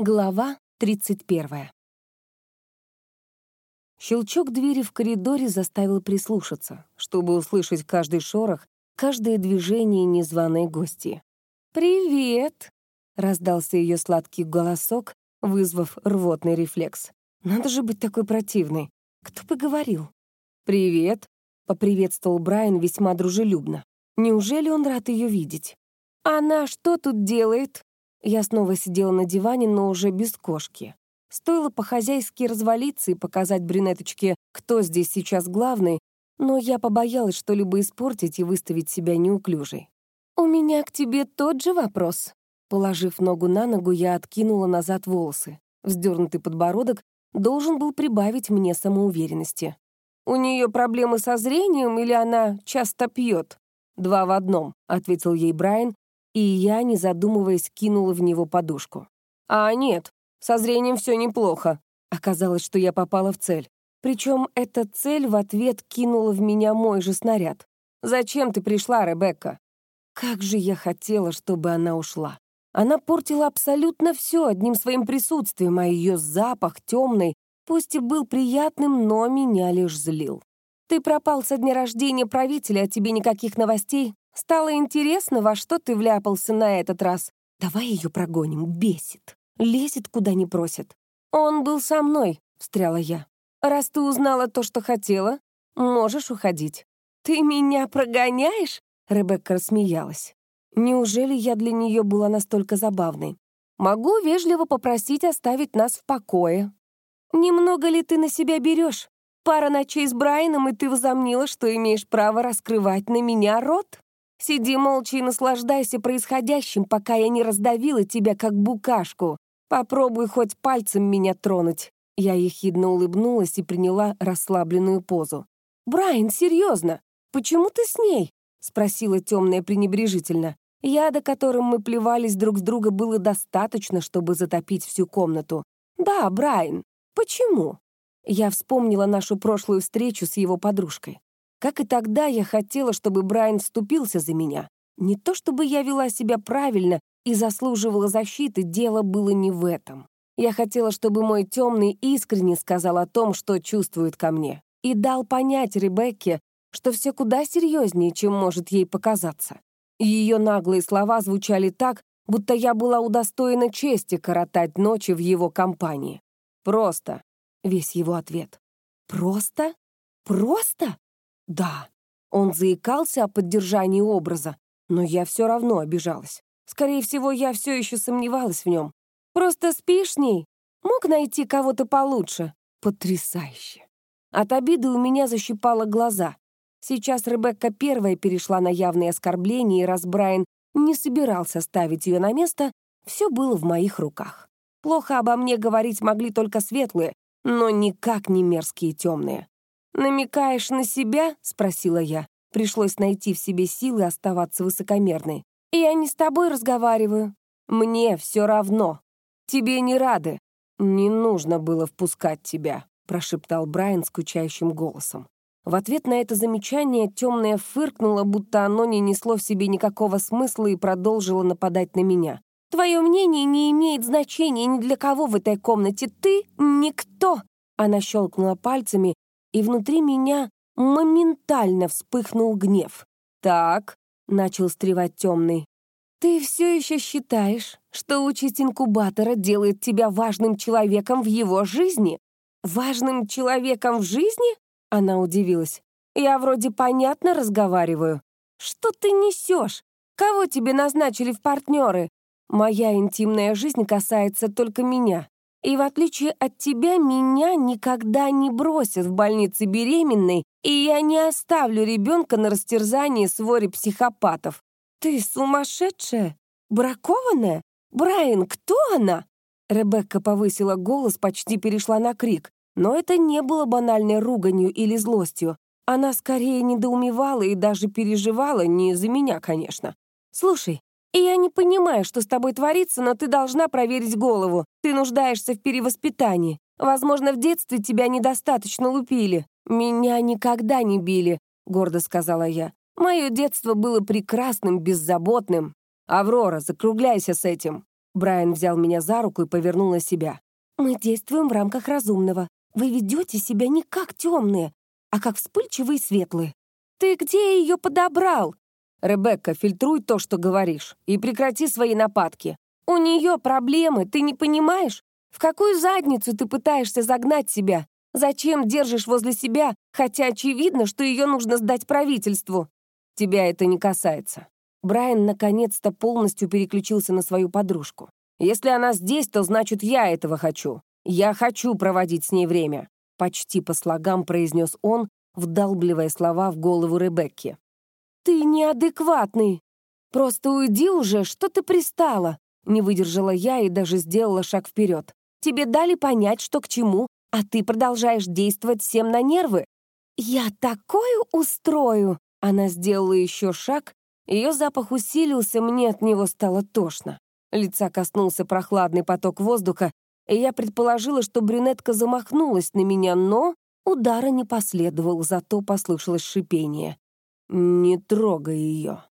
Глава 31. Щелчок двери в коридоре заставил прислушаться, чтобы услышать каждый шорох, каждое движение незваной гости. «Привет!» — раздался ее сладкий голосок, вызвав рвотный рефлекс. «Надо же быть такой противной. Кто бы говорил?» «Привет!» — поприветствовал Брайан весьма дружелюбно. «Неужели он рад ее видеть?» «Она что тут делает?» Я снова сидела на диване, но уже без кошки. Стоило по-хозяйски развалиться и показать брюнеточке, кто здесь сейчас главный, но я побоялась что-либо испортить и выставить себя неуклюжей. «У меня к тебе тот же вопрос». Положив ногу на ногу, я откинула назад волосы. Вздернутый подбородок должен был прибавить мне самоуверенности. «У нее проблемы со зрением или она часто пьет?» «Два в одном», — ответил ей Брайан, и я, не задумываясь, кинула в него подушку. «А нет, со зрением все неплохо». Оказалось, что я попала в цель. Причем эта цель в ответ кинула в меня мой же снаряд. «Зачем ты пришла, Ребекка?» Как же я хотела, чтобы она ушла. Она портила абсолютно все одним своим присутствием, а ее запах темный, пусть и был приятным, но меня лишь злил. «Ты пропал со дня рождения правителя, а тебе никаких новостей. Стало интересно, во что ты вляпался на этот раз. Давай ее прогоним, бесит. Лезет, куда не просит. Он был со мной, встряла я. Раз ты узнала то, что хотела, можешь уходить. Ты меня прогоняешь? Ребекка рассмеялась. Неужели я для нее была настолько забавной? Могу вежливо попросить оставить нас в покое. Немного ли ты на себя берешь? Пара ночей с Брайаном, и ты возомнила, что имеешь право раскрывать на меня рот? Сиди молча и наслаждайся происходящим, пока я не раздавила тебя, как букашку. Попробуй хоть пальцем меня тронуть». Я ехидно улыбнулась и приняла расслабленную позу. «Брайан, серьезно? Почему ты с ней?» — спросила темная пренебрежительно. Яда, которым мы плевались друг с друга, было достаточно, чтобы затопить всю комнату. «Да, Брайан, почему?» Я вспомнила нашу прошлую встречу с его подружкой. Как и тогда, я хотела, чтобы Брайан вступился за меня. Не то чтобы я вела себя правильно и заслуживала защиты, дело было не в этом. Я хотела, чтобы мой темный искренне сказал о том, что чувствует ко мне, и дал понять Ребекке, что все куда серьезнее, чем может ей показаться. Ее наглые слова звучали так, будто я была удостоена чести коротать ночи в его компании. «Просто», — весь его ответ. «Просто? Просто?» Да, он заикался о поддержании образа, но я все равно обижалась. Скорее всего, я все еще сомневалась в нем. Просто спишь с ней? Мог найти кого-то получше? Потрясающе. От обиды у меня защипало глаза. Сейчас Ребекка первая перешла на явные оскорбления, и раз Брайан не собирался ставить ее на место, все было в моих руках. Плохо обо мне говорить могли только светлые, но никак не мерзкие темные. «Намекаешь на себя?» — спросила я. Пришлось найти в себе силы оставаться высокомерной. «Я не с тобой разговариваю. Мне все равно. Тебе не рады. Не нужно было впускать тебя», — прошептал Брайан скучающим голосом. В ответ на это замечание темная фыркнула, будто оно не несло в себе никакого смысла и продолжила нападать на меня. «Твое мнение не имеет значения ни для кого в этой комнате. Ты — никто!» Она щелкнула пальцами, и внутри меня моментально вспыхнул гнев. «Так», — начал стревать темный, «ты все еще считаешь, что участь инкубатора делает тебя важным человеком в его жизни? Важным человеком в жизни?» Она удивилась. «Я вроде понятно разговариваю. Что ты несешь? Кого тебе назначили в партнеры? Моя интимная жизнь касается только меня. И в отличие от тебя, меня никогда не бросят в больнице беременной, и я не оставлю ребенка на растерзании своре психопатов. Ты сумасшедшая? Бракованная? Брайан, кто она? Ребекка повысила голос, почти перешла на крик. Но это не было банальной руганью или злостью. Она скорее недоумевала и даже переживала, не из-за меня, конечно. «Слушай, и я не понимаю, что с тобой творится, но ты должна проверить голову. Ты нуждаешься в перевоспитании. Возможно, в детстве тебя недостаточно лупили. Меня никогда не били, гордо сказала я. Мое детство было прекрасным, беззаботным. Аврора, закругляйся с этим. Брайан взял меня за руку и повернул на себя. «Мы действуем в рамках разумного. Вы ведете себя не как темные, а как вспыльчивые и светлые. Ты где ее подобрал?» «Ребекка, фильтруй то, что говоришь, и прекрати свои нападки. У нее проблемы, ты не понимаешь? В какую задницу ты пытаешься загнать себя? Зачем держишь возле себя, хотя очевидно, что ее нужно сдать правительству? Тебя это не касается. Брайан наконец-то полностью переключился на свою подружку. «Если она здесь, то значит, я этого хочу. Я хочу проводить с ней время», — почти по слогам произнес он, вдалбливая слова в голову Ребекки. «Ты неадекватный! Просто уйди уже, что ты пристала!» Не выдержала я и даже сделала шаг вперед. «Тебе дали понять, что к чему, а ты продолжаешь действовать всем на нервы. Я такое устрою!» Она сделала еще шаг, ее запах усилился, мне от него стало тошно. Лица коснулся прохладный поток воздуха, и я предположила, что брюнетка замахнулась на меня, но удара не последовал, зато послышалось шипение. «Не трогай ее».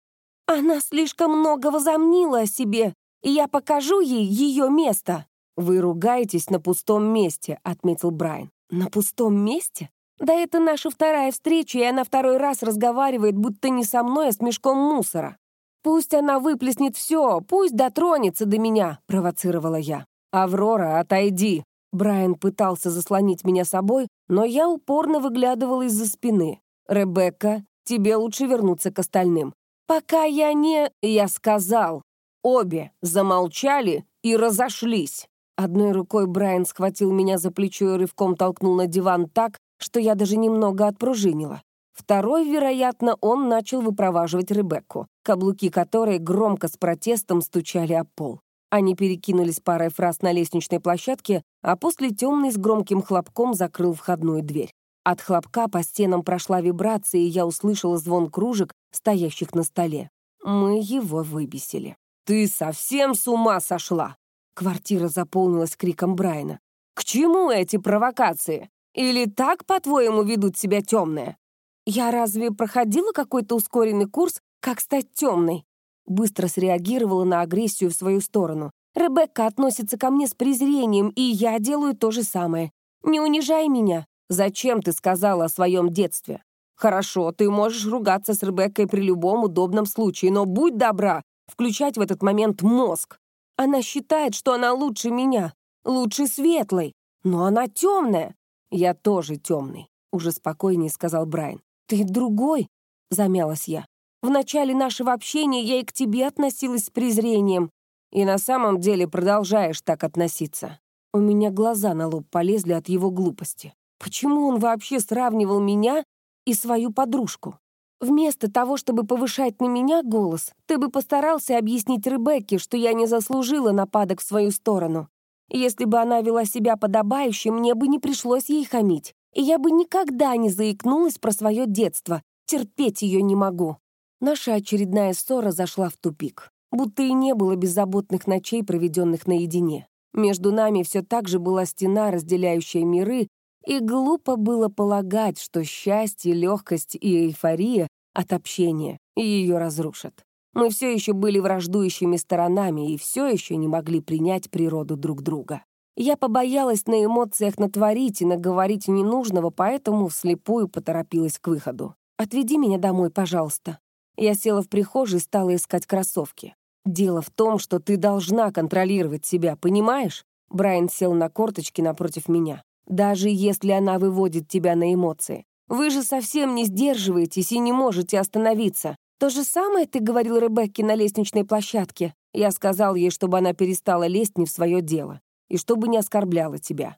«Она слишком много возомнила о себе, и я покажу ей ее место». «Вы ругаетесь на пустом месте», — отметил Брайан. «На пустом месте? Да это наша вторая встреча, и она второй раз разговаривает, будто не со мной, а с мешком мусора. Пусть она выплеснет все, пусть дотронется до меня», — провоцировала я. «Аврора, отойди!» Брайан пытался заслонить меня собой, но я упорно выглядывала из-за спины. «Ребекка, тебе лучше вернуться к остальным». «Пока я не...» «Я сказал». Обе замолчали и разошлись. Одной рукой Брайан схватил меня за плечо и рывком толкнул на диван так, что я даже немного отпружинила. Второй, вероятно, он начал выпроваживать Ребекку, каблуки которой громко с протестом стучали о пол. Они перекинулись парой фраз на лестничной площадке, а после темный с громким хлопком закрыл входную дверь. От хлопка по стенам прошла вибрация, и я услышала звон кружек, стоящих на столе. Мы его выбесили. «Ты совсем с ума сошла!» Квартира заполнилась криком Брайана. «К чему эти провокации? Или так, по-твоему, ведут себя темные?» «Я разве проходила какой-то ускоренный курс, как стать темной?» Быстро среагировала на агрессию в свою сторону. «Ребекка относится ко мне с презрением, и я делаю то же самое. Не унижай меня. Зачем ты сказала о своем детстве? Хорошо, ты можешь ругаться с Ребеккой при любом удобном случае, но будь добра, включать в этот момент мозг. Она считает, что она лучше меня, лучше светлой, но она темная. Я тоже темный, уже спокойнее сказал Брайан. Ты другой, замялась я. В начале нашего общения я и к тебе относилась с презрением. И на самом деле продолжаешь так относиться. У меня глаза на лоб полезли от его глупости. Почему он вообще сравнивал меня и свою подружку? Вместо того, чтобы повышать на меня голос, ты бы постарался объяснить Ребекке, что я не заслужила нападок в свою сторону. Если бы она вела себя подобающе, мне бы не пришлось ей хамить, и я бы никогда не заикнулась про свое детство. Терпеть ее не могу. Наша очередная ссора зашла в тупик. Будто и не было беззаботных ночей, проведенных наедине. Между нами все так же была стена, разделяющая миры, и глупо было полагать, что счастье, легкость и эйфория от общения ее разрушат. Мы все еще были враждующими сторонами и все еще не могли принять природу друг друга. Я побоялась на эмоциях натворить и наговорить ненужного, поэтому вслепую поторопилась к выходу. «Отведи меня домой, пожалуйста». Я села в прихожей и стала искать кроссовки. «Дело в том, что ты должна контролировать себя, понимаешь?» Брайан сел на корточки напротив меня даже если она выводит тебя на эмоции. Вы же совсем не сдерживаетесь и не можете остановиться. То же самое ты говорил Ребекке на лестничной площадке. Я сказал ей, чтобы она перестала лезть не в свое дело и чтобы не оскорбляла тебя.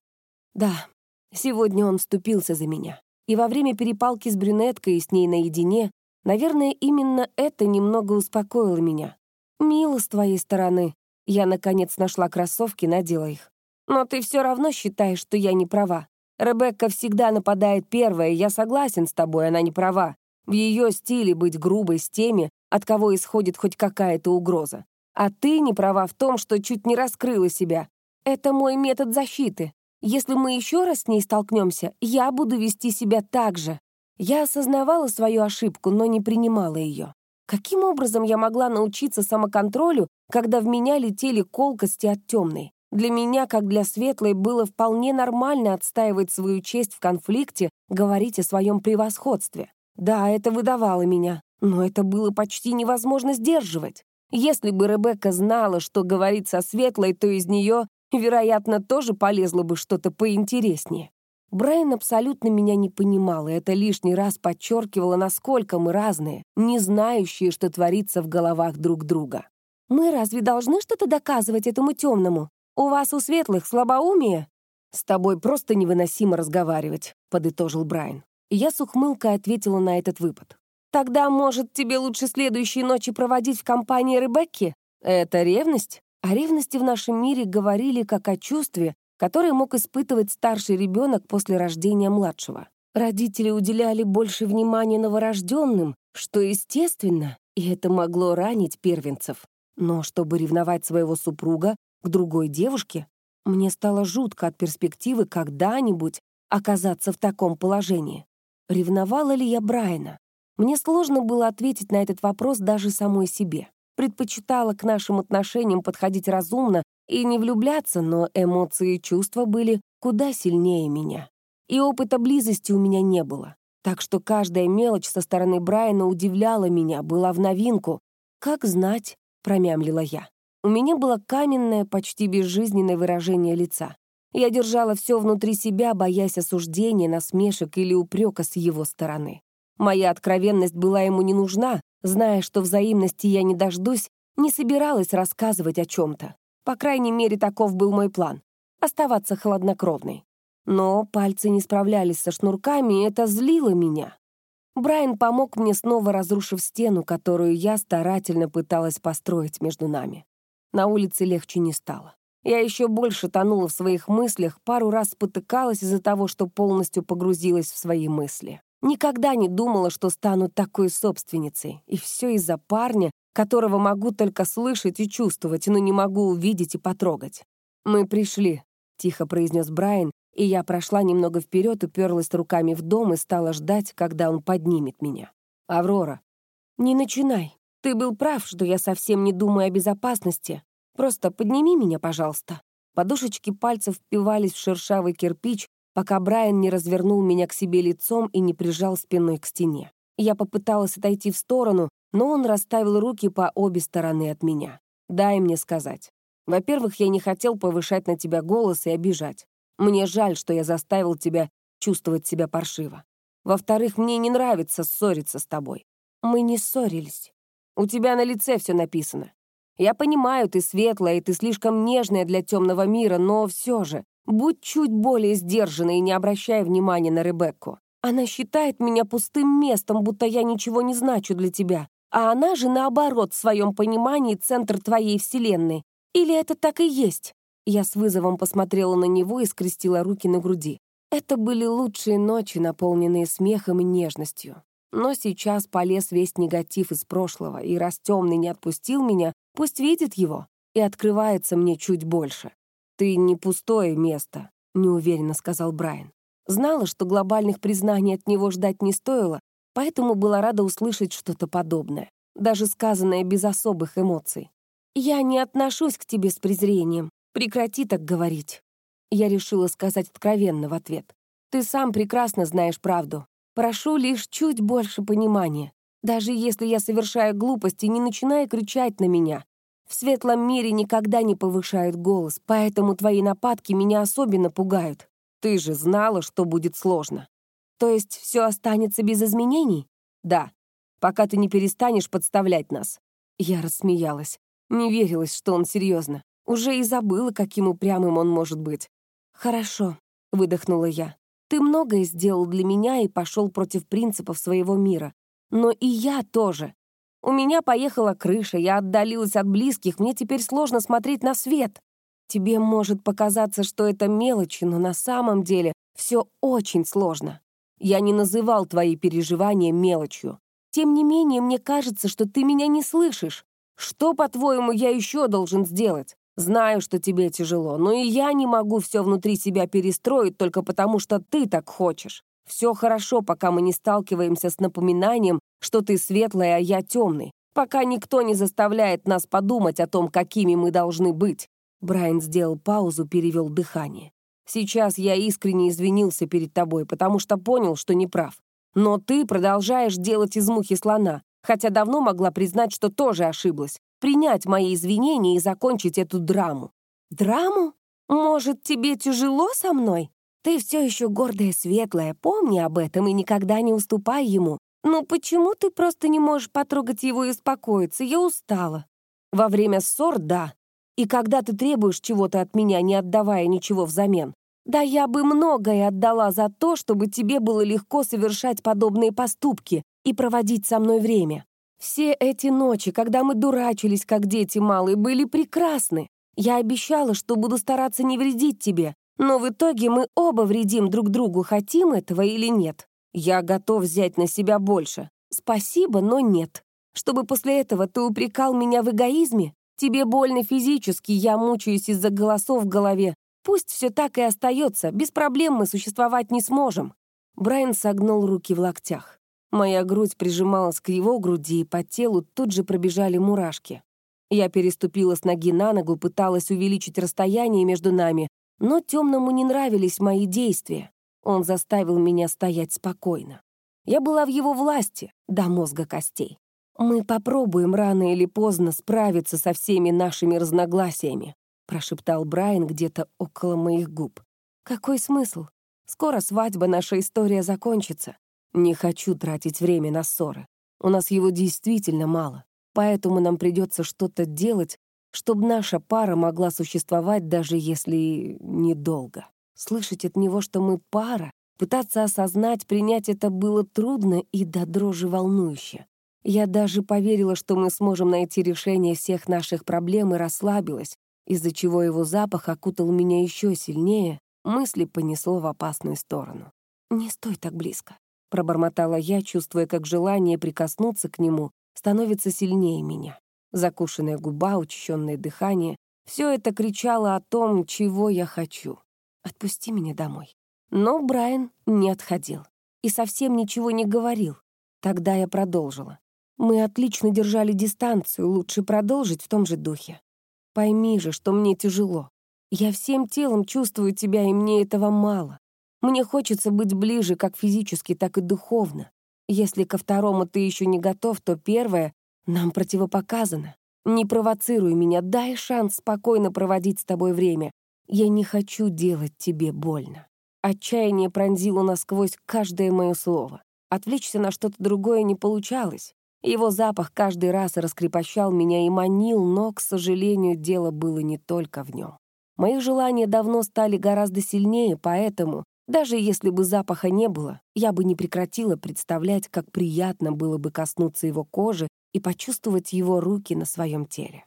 Да, сегодня он вступился за меня. И во время перепалки с брюнеткой и с ней наедине, наверное, именно это немного успокоило меня. Мило с твоей стороны. Я, наконец, нашла кроссовки, надела их. Но ты все равно считаешь, что я не права. Ребекка всегда нападает первая, я согласен с тобой, она не права. В ее стиле быть грубой с теми, от кого исходит хоть какая-то угроза. А ты не права в том, что чуть не раскрыла себя. Это мой метод защиты. Если мы еще раз с ней столкнемся, я буду вести себя так же. Я осознавала свою ошибку, но не принимала ее. Каким образом я могла научиться самоконтролю, когда в меня летели колкости от темной? Для меня, как для светлой, было вполне нормально отстаивать свою честь в конфликте, говорить о своем превосходстве. Да, это выдавало меня, но это было почти невозможно сдерживать. Если бы Ребекка знала, что говорить со светлой, то из нее, вероятно, тоже полезло бы что-то поинтереснее. Брайан абсолютно меня не понимал, и это лишний раз подчеркивало, насколько мы разные, не знающие, что творится в головах друг друга. «Мы разве должны что-то доказывать этому темному? У вас у светлых слабоумие?» «С тобой просто невыносимо разговаривать», — подытожил Брайан. Я с ухмылкой ответила на этот выпад. «Тогда, может, тебе лучше следующие ночи проводить в компании Ребекки? Это ревность?» О ревности в нашем мире говорили как о чувстве, который мог испытывать старший ребенок после рождения младшего. Родители уделяли больше внимания новорожденным, что естественно, и это могло ранить первенцев. Но чтобы ревновать своего супруга к другой девушке, мне стало жутко от перспективы когда-нибудь оказаться в таком положении. Ревновала ли я Брайана? Мне сложно было ответить на этот вопрос даже самой себе. Предпочитала к нашим отношениям подходить разумно и не влюбляться, но эмоции и чувства были куда сильнее меня. И опыта близости у меня не было. Так что каждая мелочь со стороны Брайана удивляла меня, была в новинку. «Как знать», — промямлила я. У меня было каменное, почти безжизненное выражение лица. Я держала все внутри себя, боясь осуждения, насмешек или упрека с его стороны. Моя откровенность была ему не нужна, зная, что взаимности я не дождусь, не собиралась рассказывать о чем-то. По крайней мере, таков был мой план — оставаться хладнокровной. Но пальцы не справлялись со шнурками, и это злило меня. Брайан помог мне, снова разрушив стену, которую я старательно пыталась построить между нами. На улице легче не стало. Я еще больше тонула в своих мыслях, пару раз спотыкалась из-за того, что полностью погрузилась в свои мысли. Никогда не думала, что стану такой собственницей. И все из-за парня, которого могу только слышать и чувствовать, но не могу увидеть и потрогать. «Мы пришли», — тихо произнес Брайан, и я прошла немного вперед, уперлась руками в дом и стала ждать, когда он поднимет меня. «Аврора». «Не начинай. Ты был прав, что я совсем не думаю о безопасности. Просто подними меня, пожалуйста». Подушечки пальцев впивались в шершавый кирпич, пока Брайан не развернул меня к себе лицом и не прижал спиной к стене. Я попыталась отойти в сторону, но он расставил руки по обе стороны от меня. «Дай мне сказать. Во-первых, я не хотел повышать на тебя голос и обижать. Мне жаль, что я заставил тебя чувствовать себя паршиво. Во-вторых, мне не нравится ссориться с тобой. Мы не ссорились. У тебя на лице все написано. Я понимаю, ты светлая, и ты слишком нежная для темного мира, но все же, будь чуть более сдержанной и не обращай внимания на Ребекку. Она считает меня пустым местом, будто я ничего не значу для тебя. А она же, наоборот, в своем понимании центр твоей вселенной. Или это так и есть?» Я с вызовом посмотрела на него и скрестила руки на груди. Это были лучшие ночи, наполненные смехом и нежностью. Но сейчас полез весь негатив из прошлого, и раз темный не отпустил меня, пусть видит его и открывается мне чуть больше. «Ты не пустое место», — неуверенно сказал Брайан. Знала, что глобальных признаний от него ждать не стоило, поэтому была рада услышать что-то подобное, даже сказанное без особых эмоций. «Я не отношусь к тебе с презрением. Прекрати так говорить». Я решила сказать откровенно в ответ. «Ты сам прекрасно знаешь правду. Прошу лишь чуть больше понимания. Даже если я совершаю глупости, не начинай кричать на меня. В светлом мире никогда не повышают голос, поэтому твои нападки меня особенно пугают. Ты же знала, что будет сложно. То есть все останется без изменений? Да, пока ты не перестанешь подставлять нас. Я рассмеялась. Не верилась, что он серьезно. Уже и забыла, каким упрямым он может быть. «Хорошо», — выдохнула я. «Ты многое сделал для меня и пошел против принципов своего мира. Но и я тоже. У меня поехала крыша, я отдалилась от близких, мне теперь сложно смотреть на свет. Тебе может показаться, что это мелочи, но на самом деле все очень сложно. Я не называл твои переживания мелочью. Тем не менее, мне кажется, что ты меня не слышишь. Что, по-твоему, я еще должен сделать? Знаю, что тебе тяжело, но и я не могу все внутри себя перестроить только потому, что ты так хочешь. Все хорошо, пока мы не сталкиваемся с напоминанием, что ты светлая, а я темный. пока никто не заставляет нас подумать о том, какими мы должны быть». Брайан сделал паузу, перевел дыхание. «Сейчас я искренне извинился перед тобой, потому что понял, что не прав. Но ты продолжаешь делать из мухи слона, хотя давно могла признать, что тоже ошиблась, принять мои извинения и закончить эту драму». «Драму? Может, тебе тяжело со мной? Ты все еще гордая, светлая, помни об этом и никогда не уступай ему. Ну почему ты просто не можешь потрогать его и успокоиться? Я устала. Во время ссор — да. И когда ты требуешь чего-то от меня, не отдавая ничего взамен, да я бы многое отдала за то, чтобы тебе было легко совершать подобные поступки и проводить со мной время. Все эти ночи, когда мы дурачились, как дети малые, были прекрасны. Я обещала, что буду стараться не вредить тебе, но в итоге мы оба вредим друг другу, хотим этого или нет. Я готов взять на себя больше. Спасибо, но нет. Чтобы после этого ты упрекал меня в эгоизме? Тебе больно физически, я мучаюсь из-за голосов в голове. Пусть все так и остается, без проблем мы существовать не сможем. Брайан согнул руки в локтях. Моя грудь прижималась к его груди, и по телу тут же пробежали мурашки. Я переступила с ноги на ногу, пыталась увеличить расстояние между нами, но темному не нравились мои действия. Он заставил меня стоять спокойно. Я была в его власти, до мозга костей. Мы попробуем рано или поздно справиться со всеми нашими разногласиями, прошептал Брайан где-то около моих губ. Какой смысл? Скоро свадьба, наша история закончится. Не хочу тратить время на ссоры. У нас его действительно мало, поэтому нам придется что-то делать, чтобы наша пара могла существовать, даже если недолго. Слышать от него, что мы пара, пытаться осознать, принять это было трудно и до дрожи волнующе. Я даже поверила, что мы сможем найти решение всех наших проблем и расслабилась, из-за чего его запах окутал меня еще сильнее, мысли понесло в опасную сторону. «Не стой так близко», — пробормотала я, чувствуя, как желание прикоснуться к нему становится сильнее меня. Закушенная губа, учащенное дыхание — все это кричало о том, чего я хочу. Отпусти меня домой». Но Брайан не отходил и совсем ничего не говорил. Тогда я продолжила. Мы отлично держали дистанцию, лучше продолжить в том же духе. Пойми же, что мне тяжело. Я всем телом чувствую тебя, и мне этого мало. Мне хочется быть ближе как физически, так и духовно. Если ко второму ты еще не готов, то первое нам противопоказано. Не провоцируй меня, дай шанс спокойно проводить с тобой время. Я не хочу делать тебе больно. Отчаяние пронзило насквозь каждое мое слово. Отвлечься на что-то другое не получалось. Его запах каждый раз раскрепощал меня и манил, но, к сожалению, дело было не только в нем. Мои желания давно стали гораздо сильнее, поэтому, даже если бы запаха не было, я бы не прекратила представлять, как приятно было бы коснуться его кожи и почувствовать его руки на своем теле.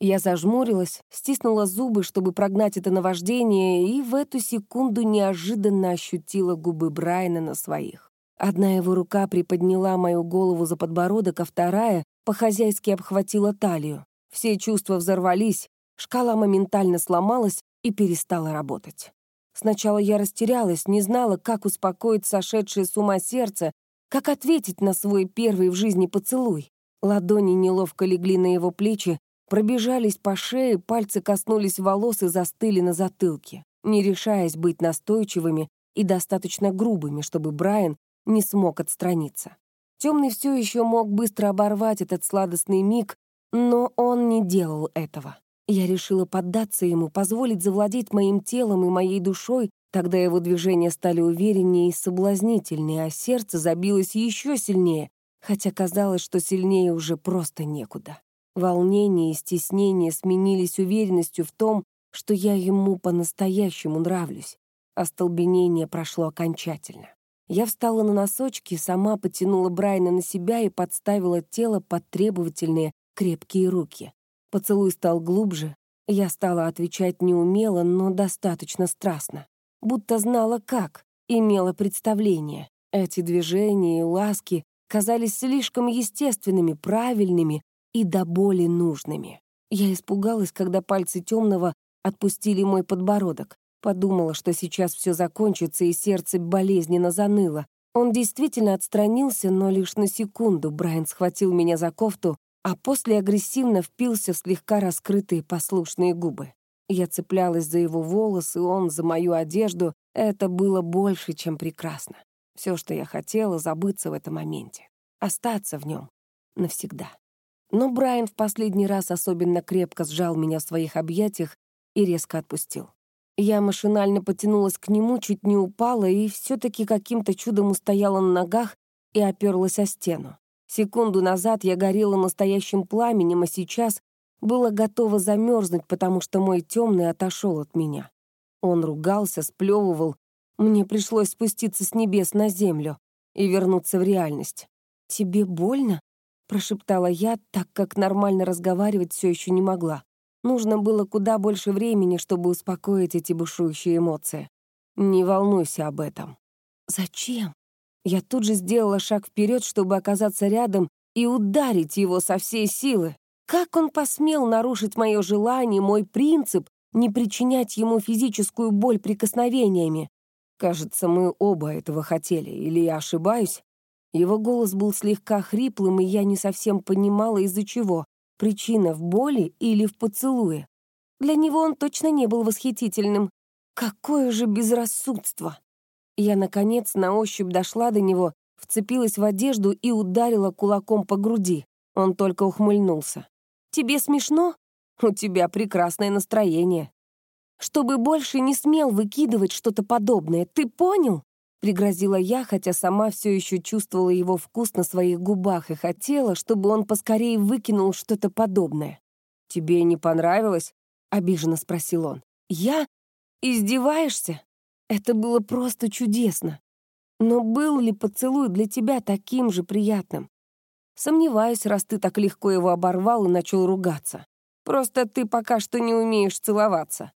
Я зажмурилась, стиснула зубы, чтобы прогнать это наваждение, и в эту секунду неожиданно ощутила губы Брайана на своих. Одна его рука приподняла мою голову за подбородок, а вторая по-хозяйски обхватила талию. Все чувства взорвались, шкала моментально сломалась и перестала работать. Сначала я растерялась, не знала, как успокоить сошедшее с ума сердце, как ответить на свой первый в жизни поцелуй. Ладони неловко легли на его плечи, Пробежались по шее, пальцы коснулись волос и застыли на затылке, не решаясь быть настойчивыми и достаточно грубыми, чтобы Брайан не смог отстраниться. Темный все еще мог быстро оборвать этот сладостный миг, но он не делал этого. Я решила поддаться ему, позволить завладеть моим телом и моей душой, тогда его движения стали увереннее и соблазнительнее, а сердце забилось еще сильнее, хотя казалось, что сильнее уже просто некуда. Волнение и стеснение сменились уверенностью в том, что я ему по-настоящему нравлюсь. Остолбенение прошло окончательно. Я встала на носочки, сама потянула Брайна на себя и подставила тело под требовательные, крепкие руки. Поцелуй стал глубже. Я стала отвечать неумело, но достаточно страстно. Будто знала как, имела представление. Эти движения и ласки казались слишком естественными, правильными, и до боли нужными. Я испугалась, когда пальцы темного отпустили мой подбородок. Подумала, что сейчас все закончится, и сердце болезненно заныло. Он действительно отстранился, но лишь на секунду Брайан схватил меня за кофту, а после агрессивно впился в слегка раскрытые послушные губы. Я цеплялась за его волосы, он за мою одежду. Это было больше, чем прекрасно. Все, что я хотела, забыться в этом моменте. Остаться в нем навсегда. Но Брайан в последний раз особенно крепко сжал меня в своих объятиях и резко отпустил. Я машинально потянулась к нему, чуть не упала и все таки каким-то чудом устояла на ногах и оперлась о стену. Секунду назад я горела настоящим пламенем, а сейчас была готова замерзнуть, потому что мой темный отошел от меня. Он ругался, сплевывал. Мне пришлось спуститься с небес на землю и вернуться в реальность. «Тебе больно?» — прошептала я, так как нормально разговаривать все еще не могла. Нужно было куда больше времени, чтобы успокоить эти бушующие эмоции. Не волнуйся об этом. Зачем? Я тут же сделала шаг вперед, чтобы оказаться рядом и ударить его со всей силы. Как он посмел нарушить мое желание, мой принцип, не причинять ему физическую боль прикосновениями? Кажется, мы оба этого хотели, или я ошибаюсь? Его голос был слегка хриплым, и я не совсем понимала, из-за чего. Причина в боли или в поцелуе? Для него он точно не был восхитительным. Какое же безрассудство! Я, наконец, на ощупь дошла до него, вцепилась в одежду и ударила кулаком по груди. Он только ухмыльнулся. «Тебе смешно? У тебя прекрасное настроение. Чтобы больше не смел выкидывать что-то подобное, ты понял?» Пригрозила я, хотя сама все еще чувствовала его вкус на своих губах и хотела, чтобы он поскорее выкинул что-то подобное. «Тебе не понравилось?» — обиженно спросил он. «Я? Издеваешься? Это было просто чудесно. Но был ли поцелуй для тебя таким же приятным? Сомневаюсь, раз ты так легко его оборвал и начал ругаться. Просто ты пока что не умеешь целоваться.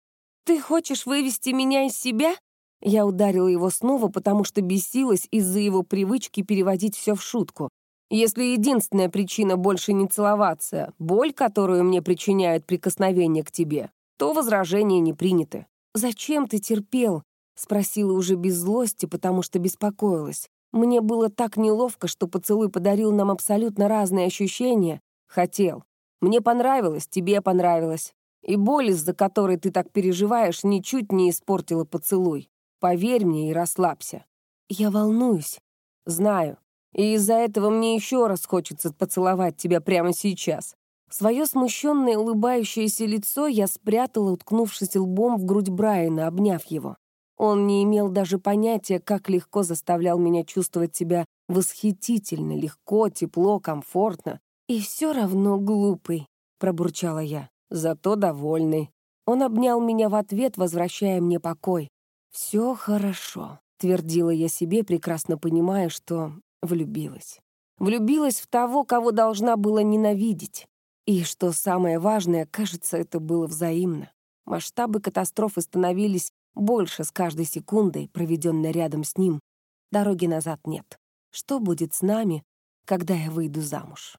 Ты хочешь вывести меня из себя?» Я ударила его снова, потому что бесилась из-за его привычки переводить все в шутку. Если единственная причина больше не целоваться — боль, которую мне причиняют прикосновение к тебе, то возражения не приняты. «Зачем ты терпел?» — спросила уже без злости, потому что беспокоилась. Мне было так неловко, что поцелуй подарил нам абсолютно разные ощущения. Хотел. Мне понравилось, тебе понравилось. И боль, из-за которой ты так переживаешь, ничуть не испортила поцелуй. Поверь мне и расслабься. Я волнуюсь. Знаю. И из-за этого мне еще раз хочется поцеловать тебя прямо сейчас. Свое смущенное улыбающееся лицо я спрятала, уткнувшись лбом в грудь Брайана, обняв его. Он не имел даже понятия, как легко заставлял меня чувствовать себя восхитительно, легко, тепло, комфортно. И все равно глупый, пробурчала я, зато довольный. Он обнял меня в ответ, возвращая мне покой. «Все хорошо», — твердила я себе, прекрасно понимая, что влюбилась. Влюбилась в того, кого должна была ненавидеть. И, что самое важное, кажется, это было взаимно. Масштабы катастрофы становились больше с каждой секундой, проведенной рядом с ним. Дороги назад нет. Что будет с нами, когда я выйду замуж?